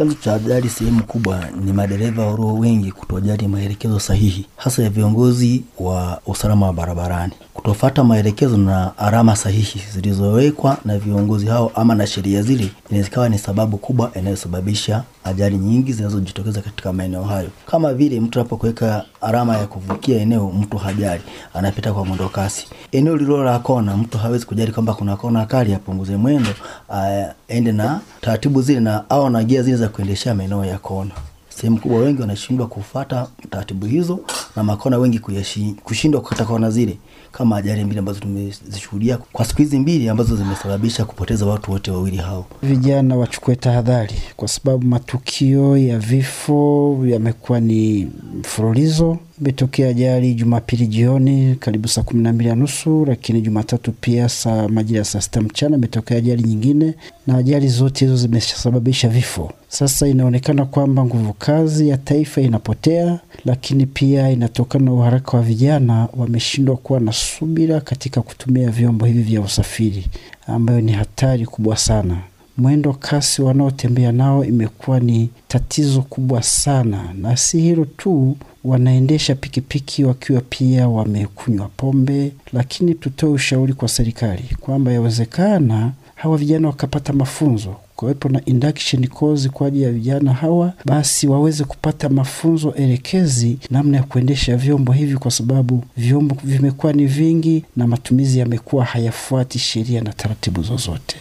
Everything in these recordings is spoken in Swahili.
Chanzo cha ajali sehemu kubwa ni madereva walio wengi kutojali maelekezo sahihi, hasa ya viongozi wa usalama wa barabarani, kutofata maelekezo na alama sahihi zilizowekwa na viongozi hao ama na sheria zile, inawezekana ni sababu kubwa inayosababisha ajali nyingi zinazojitokeza katika maeneo hayo, kama vile mtu anapokuweka alama ya kuvukia eneo, mtu hajali, anapita kwa mwendo kasi. Eneo lililo la kona, mtu hawezi kujali kwamba kuna kona kali, apunguze mwendo, aende na taratibu zile na au na gia zile za kuendeshea maeneo ya kona. Sehemu kubwa wengi wanashindwa kufata taratibu hizo na makona wengi kushindwa kukata kona zile, kama ajali mbili ambazo tumezishuhudia kwa siku hizi mbili ambazo zimesababisha kupoteza watu wote wawili hao. Vijana wachukue tahadhari, kwa sababu matukio ya vifo yamekuwa ni mfululizo. Imetokea ajari Jumapili jioni karibu saa kumi na mbili na nusu, lakini Jumatatu pia saa majira ya saa sita mchana imetokea ajari nyingine, na ajari zote hizo zimesababisha vifo. Sasa inaonekana kwamba nguvu kazi ya taifa inapotea, lakini pia inatokana na uharaka wa vijana, wameshindwa kuwa na subira katika kutumia vyombo hivi vya usafiri, ambayo ni hatari kubwa sana. Mwendo kasi wanaotembea nao imekuwa ni tatizo kubwa sana, na si hilo tu, wanaendesha pikipiki wakiwa pia wamekunywa pombe. Lakini tutoe ushauri kwa serikali kwamba yawezekana hawa vijana wakapata mafunzo kuwepo na induction course kwa ajili ya vijana hawa, basi waweze kupata mafunzo elekezi namna ya kuendesha vyombo hivi, kwa sababu vyombo vimekuwa ni vingi na matumizi yamekuwa hayafuati sheria na taratibu zozote.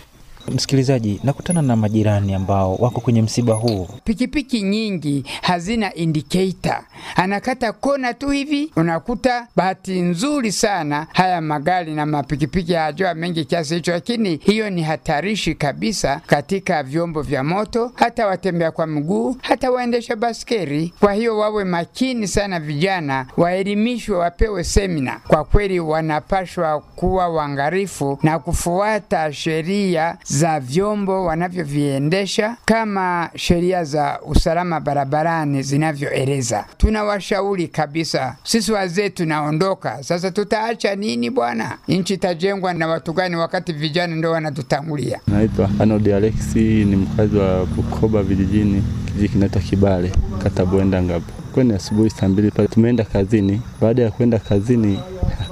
Msikilizaji, nakutana na majirani ambao wako kwenye msiba huu. Pikipiki nyingi hazina indicator, anakata kona tu hivi, unakuta bahati nzuri sana haya magari na mapikipiki hayajua mengi kiasi hicho, lakini hiyo ni hatarishi kabisa katika vyombo vya moto, hata watembea kwa mguu, hata waendesha baskeri. Kwa hiyo wawe makini sana, vijana waelimishwe, wapewe semina. Kwa kweli wanapashwa kuwa waangalifu na kufuata sheria za vyombo wanavyoviendesha kama sheria za usalama barabarani zinavyoeleza. Tunawashauri kabisa, sisi wazee tunaondoka sasa, tutaacha nini bwana? Nchi itajengwa na watu gani wakati vijana ndio wanatutangulia? Naitwa Arnold Alexi, ni mkazi wa Bukoba vijijini, kijiji kinaitwa Kibale, kata Bwenda Ngapo. Kwenye asubuhi saa mbili pale tumeenda kazini. Baada ya kwenda kazini,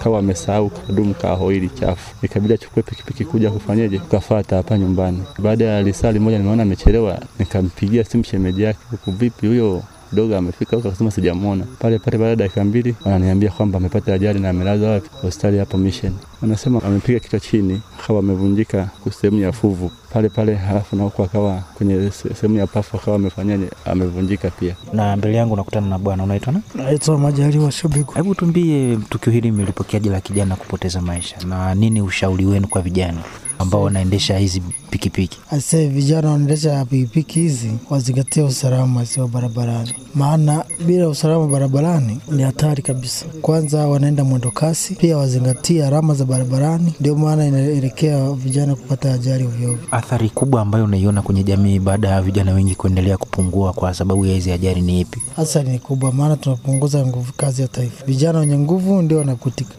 akawa amesahau kadumu ka hoili chafu, ikabidi achukue pikipiki kuja kufanyeje, kukafata hapa nyumbani. Baada ya lisali moja, nimeona amechelewa, nikampigia simu shemeji yake, huku vipi huyo dogo amefika huko, akasema sijamwona. Pale pale baada ya dakika mbili wananiambia kwamba amepata ajali na amelazwa wapi, hospitali hapo Mission. Wanasema amepiga kichwa chini, akawa amevunjika sehemu ya fuvu pale pale, halafu na huko akawa kwenye sehemu ya pafu akawa amefanyaje, amevunjika pia. Na mbele yangu nakutana na bwana, unaitwa na? Naitwa Majaliwa Shobiku. Hebu tumbie tukio hili melipokeaje la kijana kupoteza maisha, na nini ushauri wenu kwa vijana ambao wanaendesha hizi pikipiki? Ase vijana wanaendesha pikipiki hizi wazingatia usalama sio barabarani, maana bila usalama barabarani ni hatari kabisa. Kwanza wanaenda mwendo kasi, pia wazingatie alama za barabarani, ndio maana inaelekea vijana kupata ajali ovyoovyo. Athari kubwa ambayo unaiona kwenye jamii baada ya vijana wengi kuendelea kupungua kwa sababu ya hizi ajali ni ipi? Athari ni kubwa, maana tunapunguza nguvu kazi ya taifa. Vijana wenye nguvu ndio wanakutika.